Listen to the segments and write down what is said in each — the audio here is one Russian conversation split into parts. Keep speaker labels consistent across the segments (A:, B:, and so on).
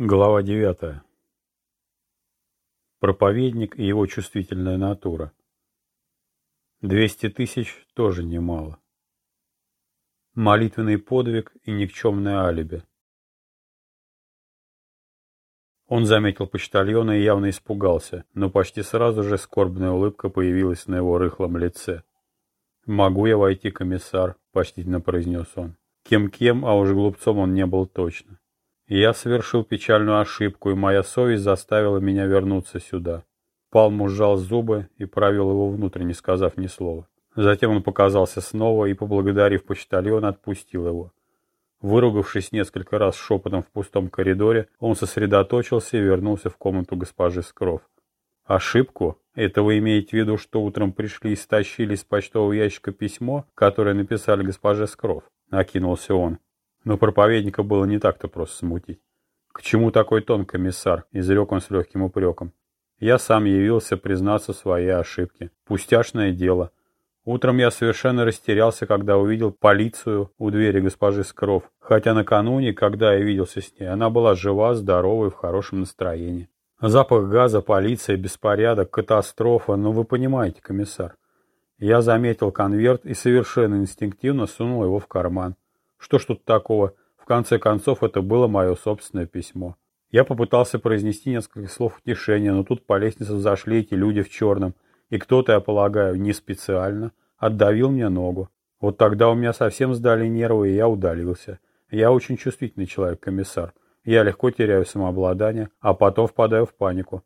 A: Глава девятая. Проповедник и его чувствительная натура. Двести тысяч тоже немало. Молитвенный подвиг и никчемное алиби. Он заметил почтальона и явно испугался, но почти сразу же скорбная улыбка появилась на его рыхлом лице. «Могу я войти, комиссар?» – почтительно произнес он. Кем-кем, а уж глупцом он не был точно. Я совершил печальную ошибку, и моя совесть заставила меня вернуться сюда. Палму сжал зубы и провел его внутрь, не сказав ни слова. Затем он показался снова и, поблагодарив почтальона, отпустил его. Выругавшись несколько раз шепотом в пустом коридоре, он сосредоточился и вернулся в комнату госпожи Скров. «Ошибку? Это вы имеете в виду, что утром пришли и стащили из почтового ящика письмо, которое написали госпоже Скров?» — накинулся он. Но проповедника было не так-то просто смутить. «К чему такой тон, комиссар?» — изрек он с легким упреком. «Я сам явился признаться в своей ошибке. Пустяшное дело. Утром я совершенно растерялся, когда увидел полицию у двери госпожи Скров, хотя накануне, когда я виделся с ней, она была жива, здорова и в хорошем настроении. Запах газа, полиция, беспорядок, катастрофа, ну вы понимаете, комиссар. Я заметил конверт и совершенно инстинктивно сунул его в карман. Что ж тут такого? В конце концов, это было мое собственное письмо. Я попытался произнести несколько слов утешения, но тут по лестнице взошли эти люди в черном, и кто-то, я полагаю, не специально, отдавил мне ногу. Вот тогда у меня совсем сдали нервы, и я удалился. Я очень чувствительный человек, комиссар. Я легко теряю самообладание, а потом впадаю в панику.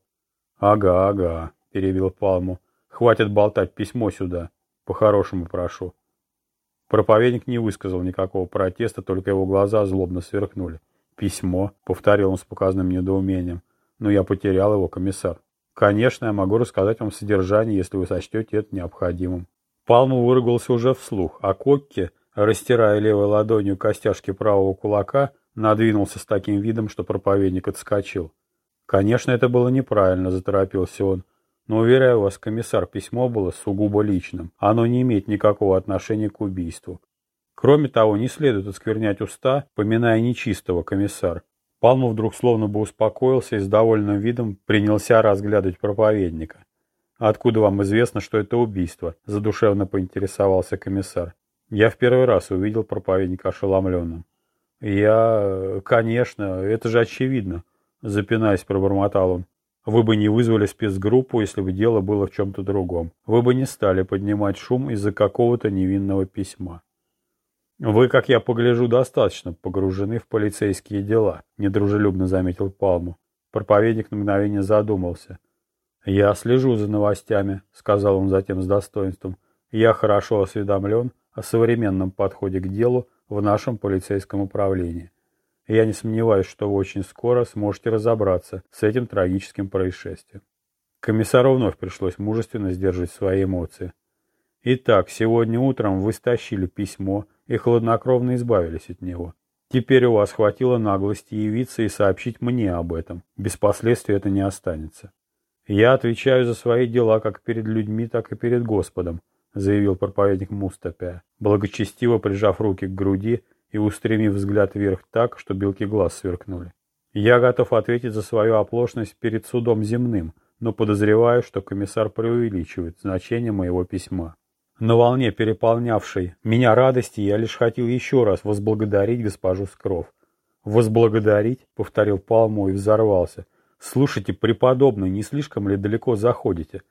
A: «Ага, ага», — перебил Палму. «Хватит болтать, письмо сюда. По-хорошему прошу». Проповедник не высказал никакого протеста, только его глаза злобно сверкнули. «Письмо», — повторил он с показанным недоумением. «Но я потерял его, комиссар. Конечно, я могу рассказать вам содержание, если вы сочтете это необходимым». Палму выругался уже вслух, а Кокки, растирая левой ладонью костяшки правого кулака, надвинулся с таким видом, что проповедник отскочил. «Конечно, это было неправильно», — заторопился он. Но, уверяю вас, комиссар, письмо было сугубо личным. Оно не имеет никакого отношения к убийству. Кроме того, не следует осквернять уста, поминая нечистого, комиссар. Палму вдруг словно бы успокоился и с довольным видом принялся разглядывать проповедника. «Откуда вам известно, что это убийство?» – задушевно поинтересовался комиссар. Я в первый раз увидел проповедника ошеломленным. «Я... конечно, это же очевидно», – запинаясь, пробормотал он. Вы бы не вызвали спецгруппу, если бы дело было в чем-то другом. Вы бы не стали поднимать шум из-за какого-то невинного письма. Вы, как я погляжу, достаточно погружены в полицейские дела, недружелюбно заметил Палму. Проповедник на мгновение задумался. «Я слежу за новостями», — сказал он затем с достоинством. «Я хорошо осведомлен о современном подходе к делу в нашем полицейском управлении я не сомневаюсь, что вы очень скоро сможете разобраться с этим трагическим происшествием. Комиссару вновь пришлось мужественно сдерживать свои эмоции. Итак, сегодня утром вы стащили письмо и хладнокровно избавились от него. Теперь у вас хватило наглости явиться и сообщить мне об этом. Без последствий это не останется. Я отвечаю за свои дела как перед людьми, так и перед Господом, заявил проповедник Мустапя, благочестиво прижав руки к груди и устремив взгляд вверх так, что белки глаз сверкнули. Я готов ответить за свою оплошность перед судом земным, но подозреваю, что комиссар преувеличивает значение моего письма. На волне переполнявшей меня радости я лишь хотел еще раз возблагодарить госпожу Скров. «Возблагодарить?» — повторил Палму и взорвался. «Слушайте, преподобный, не слишком ли далеко заходите?»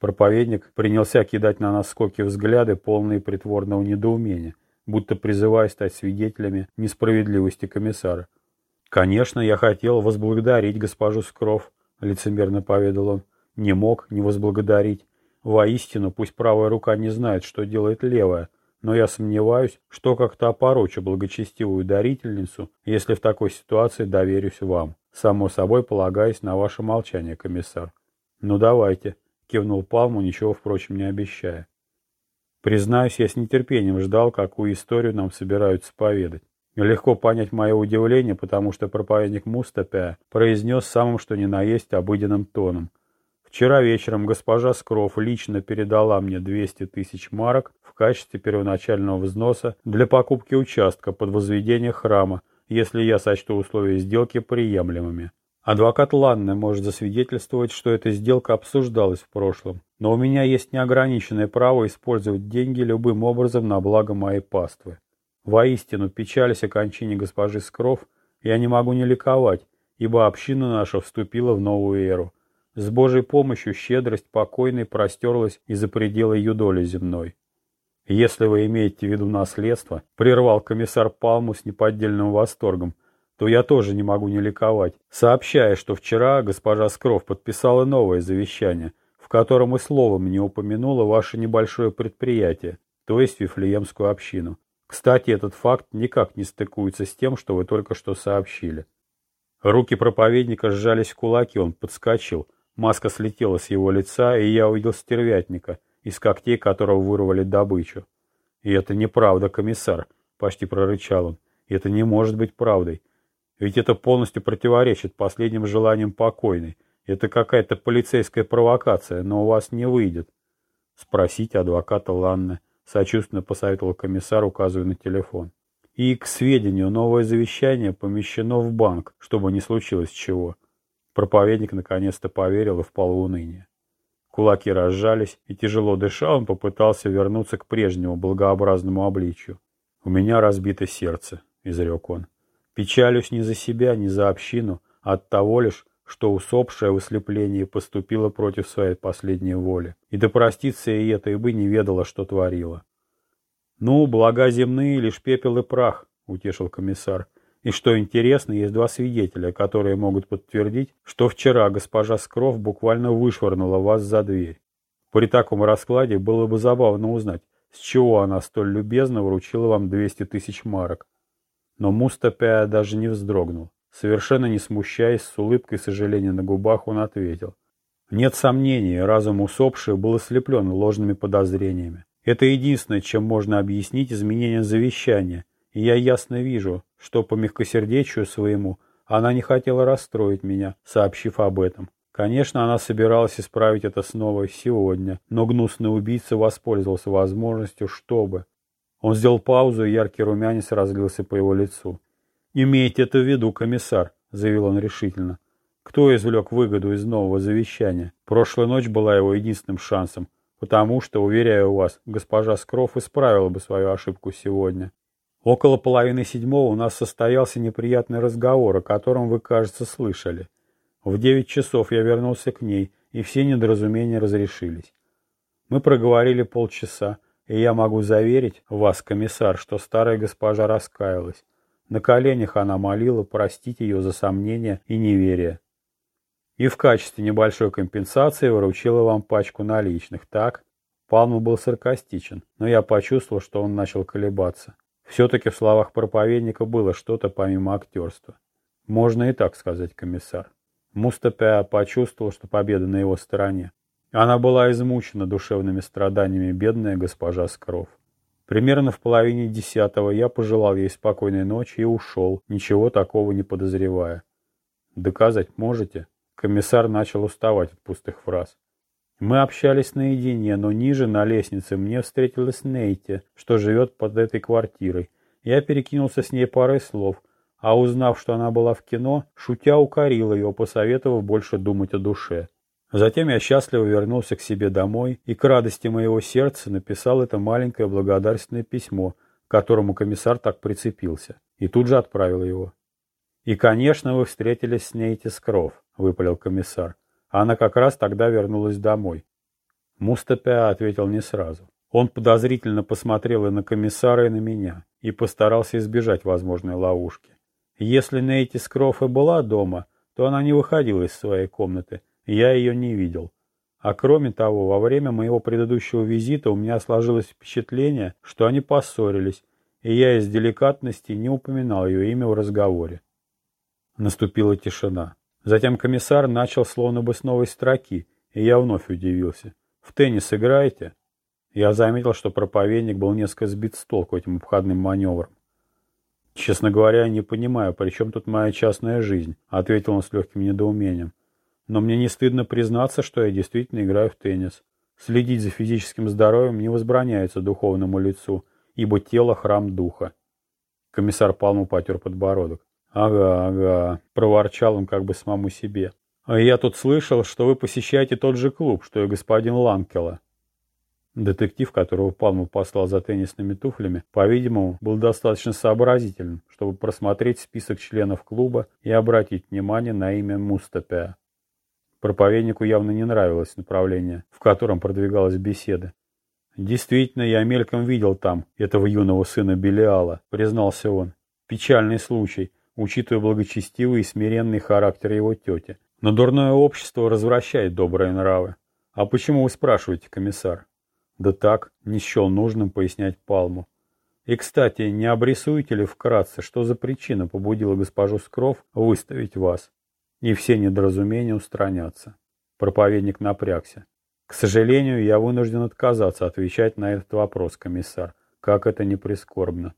A: Проповедник принялся кидать на нас скоки взгляды, полные притворного недоумения будто призывая стать свидетелями несправедливости комиссара. «Конечно, я хотел возблагодарить госпожу Скров», — лицемерно поведал он. «Не мог не возблагодарить. Воистину, пусть правая рука не знает, что делает левая, но я сомневаюсь, что как-то опорочу благочестивую дарительницу, если в такой ситуации доверюсь вам. Само собой, полагаясь на ваше молчание, комиссар». «Ну давайте», — кивнул Палму, ничего, впрочем, не обещая. Признаюсь, я с нетерпением ждал, какую историю нам собираются поведать. Легко понять мое удивление, потому что проповедник Мустапя произнес самым что ни на есть обыденным тоном. Вчера вечером госпожа Скров лично передала мне 200 тысяч марок в качестве первоначального взноса для покупки участка под возведение храма, если я сочту условия сделки приемлемыми. Адвокат Ланне может засвидетельствовать, что эта сделка обсуждалась в прошлом, но у меня есть неограниченное право использовать деньги любым образом на благо моей паствы. Воистину, печались о кончине госпожи Скров, я не могу не ликовать, ибо община наша вступила в новую эру. С Божьей помощью щедрость покойной простерлась и за пределы ее доли земной. Если вы имеете в виду наследство, прервал комиссар Палму с неподдельным восторгом, то я тоже не могу не ликовать, сообщая, что вчера госпожа Скров подписала новое завещание, котором и словом не упомянула ваше небольшое предприятие, то есть Вифлеемскую общину. Кстати, этот факт никак не стыкуется с тем, что вы только что сообщили. Руки проповедника сжались в кулаки, он подскочил. Маска слетела с его лица, и я увидел стервятника, из когтей которого вырвали добычу. «И это неправда, комиссар», — почти прорычал он. «Это не может быть правдой. Ведь это полностью противоречит последним желаниям покойной. Это какая-то полицейская провокация, но у вас не выйдет. Спросите адвоката Ланны, сочувственно посоветовал комиссар, указывая на телефон. И, к сведению, новое завещание помещено в банк, чтобы не случилось чего. Проповедник наконец-то поверил и впал в уныние. Кулаки разжались, и тяжело дыша, он попытался вернуться к прежнему благообразному обличию. «У меня разбито сердце», — изрек он. Печалюсь не за себя, не за общину, а от того лишь, что усопшая в ослеплении поступила против своей последней воли. И да простится и это, и бы не ведала, что творила. «Ну, блага земные, лишь пепел и прах», — утешил комиссар. «И что интересно, есть два свидетеля, которые могут подтвердить, что вчера госпожа Скров буквально вышвырнула вас за дверь. При таком раскладе было бы забавно узнать, с чего она столь любезно вручила вам 200 тысяч марок. Но Мустапя даже не вздрогнул. Совершенно не смущаясь, с улыбкой сожаления на губах, он ответил. Нет сомнений, разум усопший был ослеплен ложными подозрениями. Это единственное, чем можно объяснить изменение завещания, и я ясно вижу, что по мягкосердечию своему она не хотела расстроить меня, сообщив об этом. Конечно, она собиралась исправить это снова сегодня, но гнусный убийца воспользовался возможностью, чтобы... Он сделал паузу, и яркий румянец разлился по его лицу. «Имейте это в виду, комиссар», — заявил он решительно. «Кто извлек выгоду из нового завещания? Прошлая ночь была его единственным шансом, потому что, уверяю вас, госпожа Скров исправила бы свою ошибку сегодня. Около половины седьмого у нас состоялся неприятный разговор, о котором вы, кажется, слышали. В девять часов я вернулся к ней, и все недоразумения разрешились. Мы проговорили полчаса, и я могу заверить вас, комиссар, что старая госпожа раскаялась. На коленях она молила простить ее за сомнения и неверие. И в качестве небольшой компенсации выручила вам пачку наличных, так? Палма был саркастичен, но я почувствовал, что он начал колебаться. Все-таки в словах проповедника было что-то помимо актерства. Можно и так сказать, комиссар. Мустапя почувствовал, что победа на его стороне. Она была измучена душевными страданиями бедная госпожа Скров. Примерно в половине десятого я пожелал ей спокойной ночи и ушел, ничего такого не подозревая. «Доказать можете?» Комиссар начал уставать от пустых фраз. Мы общались наедине, но ниже на лестнице мне встретилась Нейти, что живет под этой квартирой. Я перекинулся с ней парой слов, а узнав, что она была в кино, шутя укорил ее, посоветовав больше думать о душе. Затем я счастливо вернулся к себе домой и к радости моего сердца написал это маленькое благодарственное письмо, к которому комиссар так прицепился, и тут же отправил его. «И, конечно, вы встретились с ней Тискров», — выпалил комиссар. Она как раз тогда вернулась домой. Мустапя ответил не сразу. Он подозрительно посмотрел и на комиссара, и на меня, и постарался избежать возможной ловушки. Если Нейти Скроф и была дома, то она не выходила из своей комнаты, я ее не видел. А кроме того, во время моего предыдущего визита у меня сложилось впечатление, что они поссорились, и я из деликатности не упоминал ее имя в разговоре. Наступила тишина. Затем комиссар начал словно бы с новой строки, и я вновь удивился. «В теннис играете?» Я заметил, что проповедник был несколько сбит с толку этим обходным маневром. «Честно говоря, не понимаю, при чем тут моя частная жизнь?» — ответил он с легким недоумением. Но мне не стыдно признаться, что я действительно играю в теннис. Следить за физическим здоровьем не возбраняется духовному лицу, ибо тело – храм духа. Комиссар Палму потер подбородок. «Ага, ага», — проворчал он как бы самому себе. «А я тут слышал, что вы посещаете тот же клуб, что и господин Ланкела». Детектив, которого Палму послал за теннисными туфлями, по-видимому, был достаточно сообразительным, чтобы просмотреть список членов клуба и обратить внимание на имя Мустапя. Проповеднику явно не нравилось направление, в котором продвигалась беседа. «Действительно, я мельком видел там этого юного сына Белиала», — признался он. «Печальный случай, учитывая благочестивый и смиренный характер его тети. Но дурное общество развращает добрые нравы. А почему вы спрашиваете, комиссар?» «Да так, не счел нужным пояснять Палму. И, кстати, не обрисуете ли вкратце, что за причина побудила госпожу Скров выставить вас? И все недоразумения устранятся». Проповедник напрягся. К сожалению, я вынужден отказаться отвечать на этот вопрос, комиссар, как это не прискорбно.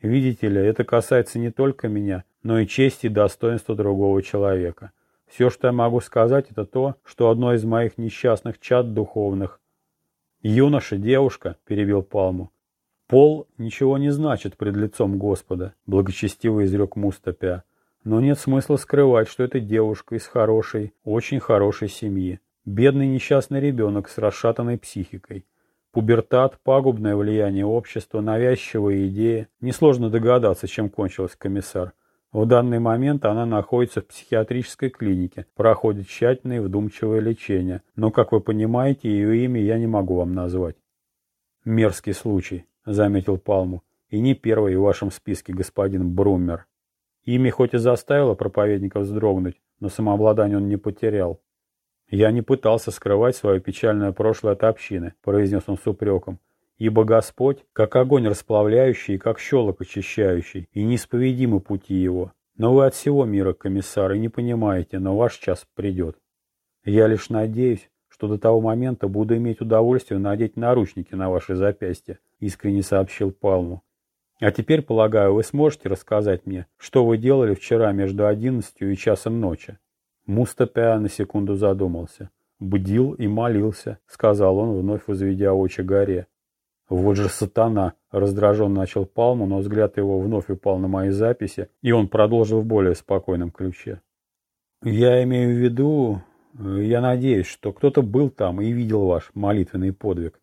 A: Видите ли, это касается не только меня, но и чести и достоинства другого человека. Все, что я могу сказать, это то, что одно из моих несчастных чад духовных. Юноша, девушка, перебил Палму. Пол ничего не значит пред лицом Господа, благочестиво изрек Мустапя. Но нет смысла скрывать, что это девушка из хорошей, очень хорошей семьи. Бедный несчастный ребенок с расшатанной психикой. Пубертат, пагубное влияние общества, навязчивые идеи. Несложно догадаться, чем кончилась комиссар. В данный момент она находится в психиатрической клинике, проходит тщательное и вдумчивое лечение, но, как вы понимаете, ее имя я не могу вам назвать. «Мерзкий случай», — заметил Палму, — «и не первый в вашем списке, господин Бруммер». Имя хоть и заставило проповедника вздрогнуть, но самообладание он не потерял. «Я не пытался скрывать свое печальное прошлое от общины», — произнес он с упреком. «Ибо Господь, как огонь расплавляющий и как щелок очищающий, и неисповедимы пути его. Но вы от всего мира, комиссар, и не понимаете, но ваш час придет. Я лишь надеюсь, что до того момента буду иметь удовольствие надеть наручники на ваши запястья», — искренне сообщил Палму. «А теперь, полагаю, вы сможете рассказать мне, что вы делали вчера между одиннадцатью и часом ночи?» Мустапя на секунду задумался. «Бдил и молился», — сказал он, вновь возведя очи горе. «Вот же сатана!» — раздраженно начал Палму, но взгляд его вновь упал на мои записи, и он продолжил в более спокойном ключе. «Я имею в виду... Я надеюсь, что кто-то был там и видел ваш молитвенный подвиг.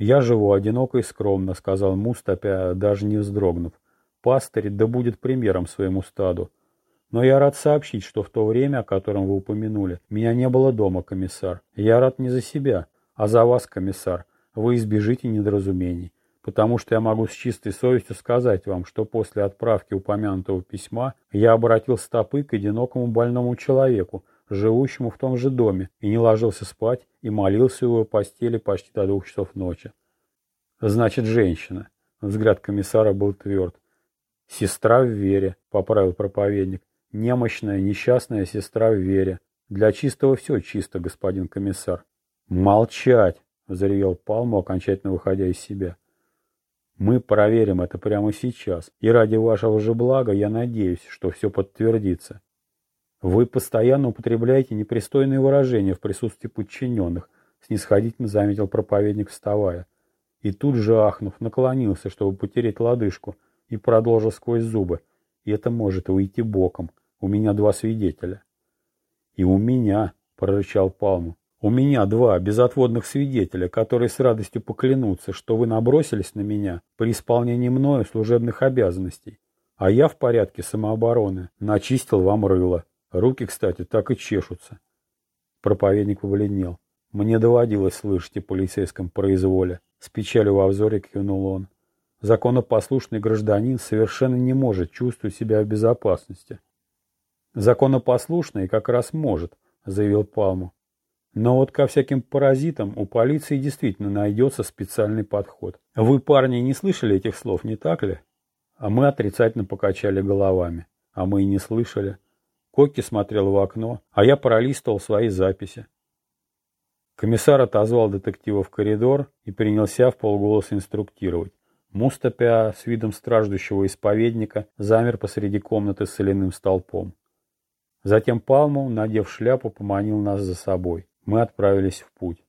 A: Я живу одиноко и скромно», — сказал Мустапя, даже не вздрогнув. «Пастырь да будет примером своему стаду. Но я рад сообщить, что в то время, о котором вы упомянули, меня не было дома, комиссар. Я рад не за себя, а за вас, комиссар. Вы избежите недоразумений. Потому что я могу с чистой совестью сказать вам, что после отправки упомянутого письма я обратил стопы к одинокому больному человеку, живущему в том же доме, и не ложился спать, и молился у его постели почти до двух часов ночи. Значит, женщина. Взгляд комиссара был тверд. «Сестра в вере», — поправил проповедник. Немощная, несчастная сестра в вере. Для чистого все чисто, господин комиссар. Молчать! Заревел Палму, окончательно выходя из себя. Мы проверим это прямо сейчас, и ради вашего же блага я надеюсь, что все подтвердится. Вы постоянно употребляете непристойные выражения в присутствии подчиненных, снисходительно заметил проповедник, вставая. И тут же, ахнув, наклонился, чтобы потереть лодыжку, и продолжил сквозь зубы. И это может выйти боком. У меня два свидетеля. И у меня, прорычал Палму, у меня два безотводных свидетеля, которые с радостью поклянутся, что вы набросились на меня при исполнении мною служебных обязанностей. А я в порядке самообороны начистил вам рыло. Руки, кстати, так и чешутся. Проповедник побледнел. Мне доводилось слышать о полицейском произволе. С печалью во взоре кивнул он. Законопослушный гражданин совершенно не может чувствовать себя в безопасности. Законопослушный как раз может, заявил Палму. Но вот ко всяким паразитам у полиции действительно найдется специальный подход. Вы, парни, не слышали этих слов, не так ли? А мы отрицательно покачали головами. А мы и не слышали. Кокки смотрел в окно, а я пролистывал свои записи. Комиссар отозвал детектива в коридор и принялся в полголоса инструктировать. Мустапя с видом страждущего исповедника замер посреди комнаты с соляным столпом. Затем Палму, надев шляпу, поманил нас за собой. Мы отправились в путь.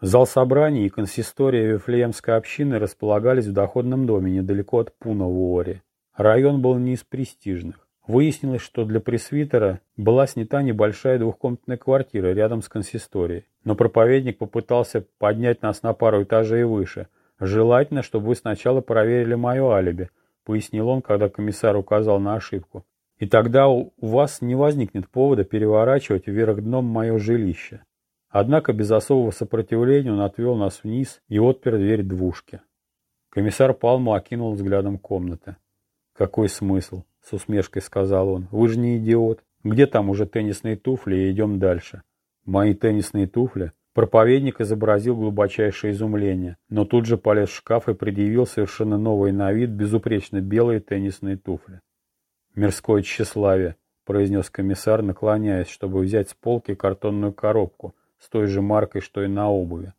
A: Зал собраний и консистория Вифлеемской общины располагались в доходном доме недалеко от Пуна в Уоре. Район был не из престижных. Выяснилось, что для пресвитера была снята небольшая двухкомнатная квартира рядом с консисторией. Но проповедник попытался поднять нас на пару этажей выше. «Желательно, чтобы вы сначала проверили мое алиби», — пояснил он, когда комиссар указал на ошибку. «И тогда у вас не возникнет повода переворачивать вверх дном мое жилище». Однако без особого сопротивления он отвел нас вниз и отпер дверь двушки. Комиссар Палму окинул взглядом комнаты. «Какой смысл?» С усмешкой сказал он. Вы же не идиот. Где там уже теннисные туфли и идем дальше? Мои теннисные туфли? Проповедник изобразил глубочайшее изумление, но тут же полез в шкаф и предъявил совершенно новый на вид безупречно белые теннисные туфли. «Мирское тщеславие», — произнес комиссар, наклоняясь, чтобы взять с полки картонную коробку с той же маркой, что и на обуви.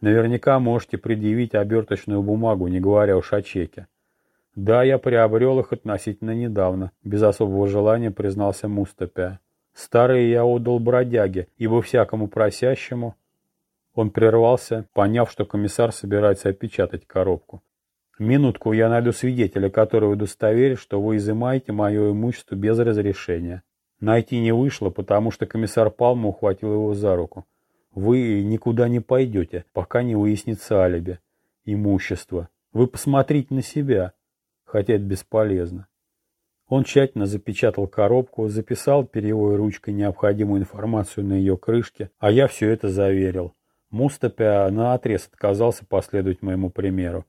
A: «Наверняка можете предъявить оберточную бумагу, не говоря уж о чеке. Да, я приобрел их относительно недавно, без особого желания признался Мустапя. Старые я отдал бродяге, ибо всякому просящему... Он прервался, поняв, что комиссар собирается опечатать коробку. «Минутку, я найду свидетеля, который удостоверит, что вы изымаете мое имущество без разрешения». Найти не вышло, потому что комиссар Палма ухватил его за руку. «Вы никуда не пойдете, пока не выяснится алиби. Имущество. Вы посмотрите на себя хотя это бесполезно. Он тщательно запечатал коробку, записал перьевой ручкой необходимую информацию на ее крышке, а я все это заверил. Мустапя наотрез отказался последовать моему примеру.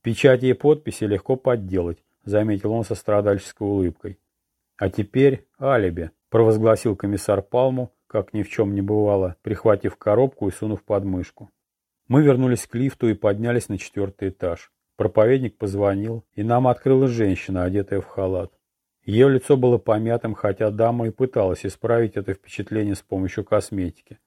A: Печати и подписи легко подделать, заметил он со страдальческой улыбкой. А теперь алиби, провозгласил комиссар Палму, как ни в чем не бывало, прихватив коробку и сунув под мышку. Мы вернулись к лифту и поднялись на четвертый этаж. Проповедник позвонил, и нам открыла женщина, одетая в халат. Ее лицо было помятым, хотя дама и пыталась исправить это впечатление с помощью косметики.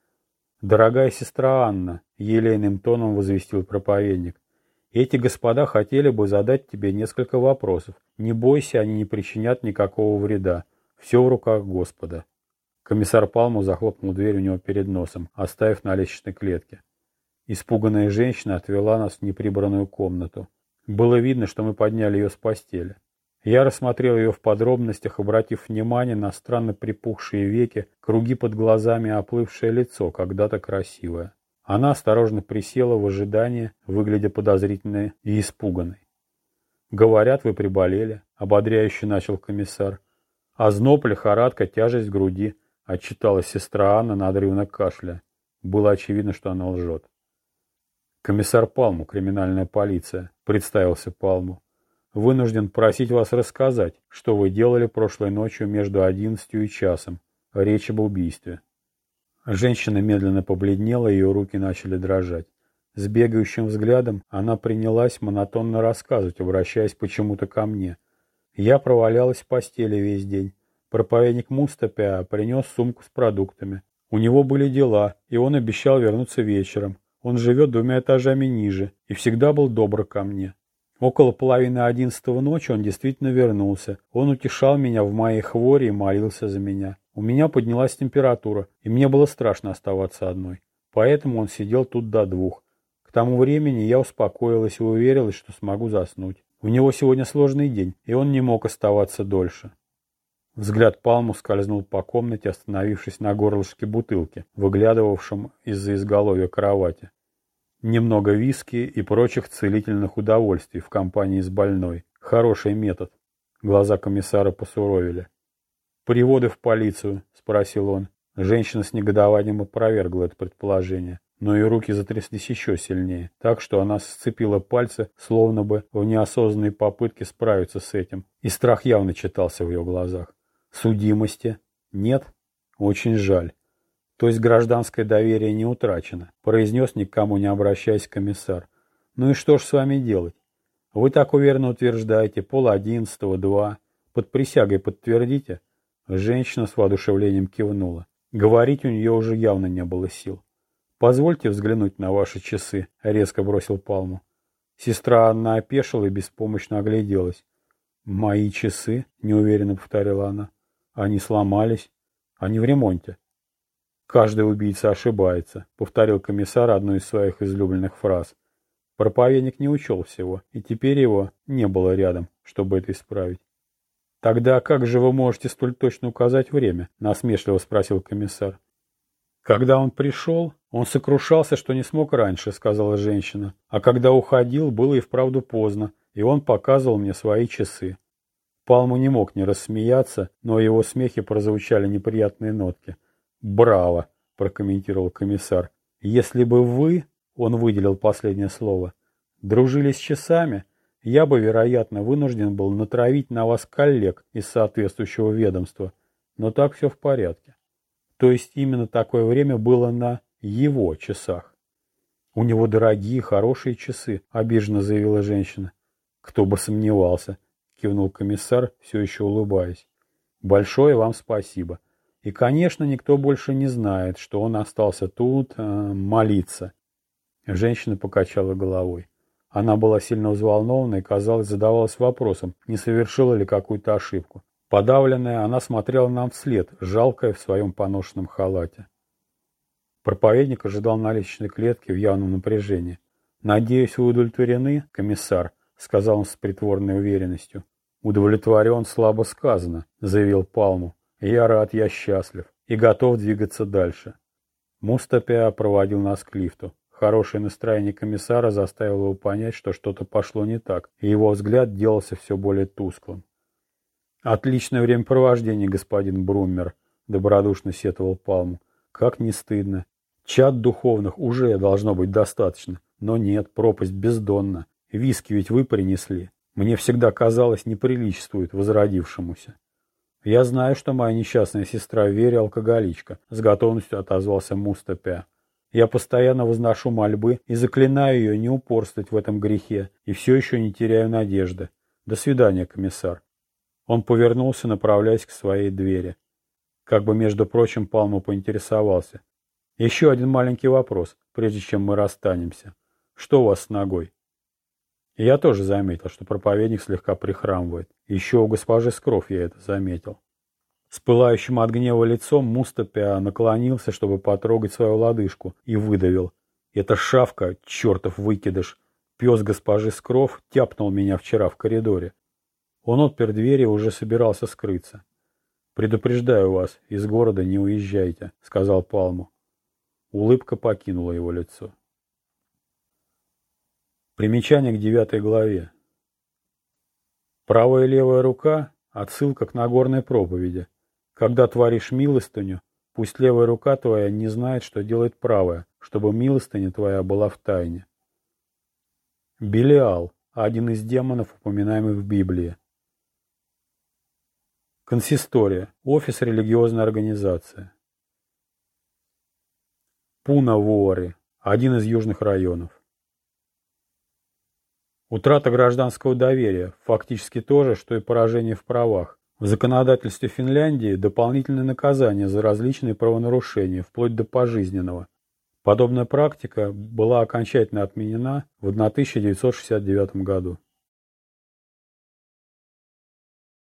A: «Дорогая сестра Анна», — елейным тоном возвестил проповедник, — «эти господа хотели бы задать тебе несколько вопросов. Не бойся, они не причинят никакого вреда. Все в руках Господа». Комиссар Палму захлопнул дверь у него перед носом, оставив на лестничной клетке. Испуганная женщина отвела нас в неприбранную комнату. Было видно, что мы подняли ее с постели. Я рассмотрел ее в подробностях, обратив внимание на странно припухшие веки, круги под глазами, оплывшее лицо, когда-то красивое. Она осторожно присела в ожидании, выглядя подозрительной и испуганной. «Говорят, вы приболели», — ободряюще начал комиссар. «Озноб, лихорадка, тяжесть груди», — отчиталась сестра Анна надрывно кашля. Было очевидно, что она лжет. «Комиссар Палму, криминальная полиция», — представился Палму. «Вынужден просить вас рассказать, что вы делали прошлой ночью между одиннадцатью и часом. Речь об убийстве». Женщина медленно побледнела, ее руки начали дрожать. С бегающим взглядом она принялась монотонно рассказывать, обращаясь почему-то ко мне. Я провалялась в постели весь день. Проповедник Мустапя принес сумку с продуктами. У него были дела, и он обещал вернуться вечером. Он живет двумя этажами ниже и всегда был добр ко мне. Около половины одиннадцатого ночи он действительно вернулся. Он утешал меня в моей хворе и молился за меня. У меня поднялась температура, и мне было страшно оставаться одной. Поэтому он сидел тут до двух. К тому времени я успокоилась и уверилась, что смогу заснуть. У него сегодня сложный день, и он не мог оставаться дольше. Взгляд Палму скользнул по комнате, остановившись на горлышке бутылки, выглядывавшем из-за изголовья кровати. Немного виски и прочих целительных удовольствий в компании с больной. Хороший метод. Глаза комиссара посуровили. «Приводы в полицию?» – спросил он. Женщина с негодованием опровергла это предположение, но ее руки затряслись еще сильнее, так что она сцепила пальцы, словно бы в неосознанной попытке справиться с этим, и страх явно читался в ее глазах. Судимости? Нет? Очень жаль. То есть гражданское доверие не утрачено, произнес никому не обращаясь комиссар. Ну и что ж с вами делать? Вы так уверенно утверждаете, пол одиннадцатого, два. Под присягой подтвердите? Женщина с воодушевлением кивнула. Говорить у нее уже явно не было сил. «Позвольте взглянуть на ваши часы», — резко бросил Палму. Сестра Анна опешила и беспомощно огляделась. «Мои часы?» — неуверенно повторила она. Они сломались. Они в ремонте. Каждый убийца ошибается, повторил комиссар одну из своих излюбленных фраз. Проповедник не учел всего, и теперь его не было рядом, чтобы это исправить. «Тогда как же вы можете столь точно указать время?» – насмешливо спросил комиссар. «Когда он пришел, он сокрушался, что не смог раньше», – сказала женщина. «А когда уходил, было и вправду поздно, и он показывал мне свои часы». Палму не мог не рассмеяться, но в его смехе прозвучали неприятные нотки. «Браво!» – прокомментировал комиссар. «Если бы вы, – он выделил последнее слово, – дружили с часами, я бы, вероятно, вынужден был натравить на вас коллег из соответствующего ведомства, но так все в порядке. То есть именно такое время было на его часах. У него дорогие, хорошие часы, обиженно заявила женщина. Кто бы сомневался, кивнул комиссар, все еще улыбаясь. Большое вам спасибо. И, конечно, никто больше не знает, что он остался тут э, молиться. Женщина покачала головой. Она была сильно взволнована и, казалось, задавалась вопросом, не совершила ли какую-то ошибку. Подавленная, она смотрела нам вслед, жалкая в своем поношенном халате. Проповедник ожидал на лестничной клетке в явном напряжении. «Надеюсь, вы удовлетворены, комиссар?» — сказал он с притворной уверенностью. «Удовлетворен, слабо сказано», — заявил Палму. «Я рад, я счастлив и готов двигаться дальше». Мустапиа проводил нас к лифту. Хорошее настроение комиссара заставило его понять, что что-то пошло не так, и его взгляд делался все более тусклым. «Отличное времяпровождение, господин Бруммер», — добродушно сетовал Палму. «Как не стыдно. Чат духовных уже должно быть достаточно, но нет, пропасть бездонна. Виски ведь вы принесли. Мне всегда казалось, неприличествует возродившемуся». «Я знаю, что моя несчастная сестра Вере алкоголичка», — с готовностью отозвался Мустапя. Я постоянно возношу мольбы и заклинаю ее не упорствовать в этом грехе, и все еще не теряю надежды. До свидания, комиссар. Он повернулся, направляясь к своей двери. Как бы, между прочим, Палму поинтересовался. Еще один маленький вопрос, прежде чем мы расстанемся. Что у вас с ногой? Я тоже заметил, что проповедник слегка прихрамывает. Еще у госпожи Скров я это заметил. С пылающим от гнева лицом Мустапя наклонился, чтобы потрогать свою лодыжку, и выдавил. «Это шавка, чертов выкидыш! Пес госпожи Скров тяпнул меня вчера в коридоре». Он отпер дверь и уже собирался скрыться. «Предупреждаю вас, из города не уезжайте», — сказал Палму. Улыбка покинула его лицо. Примечание к девятой главе. Правая и левая рука — отсылка к Нагорной проповеди — когда творишь милостыню, пусть левая рука твоя не знает, что делает правая, чтобы милостыня твоя была в тайне. Белиал – один из демонов, упоминаемых в Библии. Консистория – офис религиозной организации. Пуна-Вуари – один из южных районов. Утрата гражданского доверия – фактически то же, что и поражение в правах, в законодательстве Финляндии дополнительное наказание за различные правонарушения, вплоть до пожизненного. Подобная практика была окончательно отменена в 1969 году.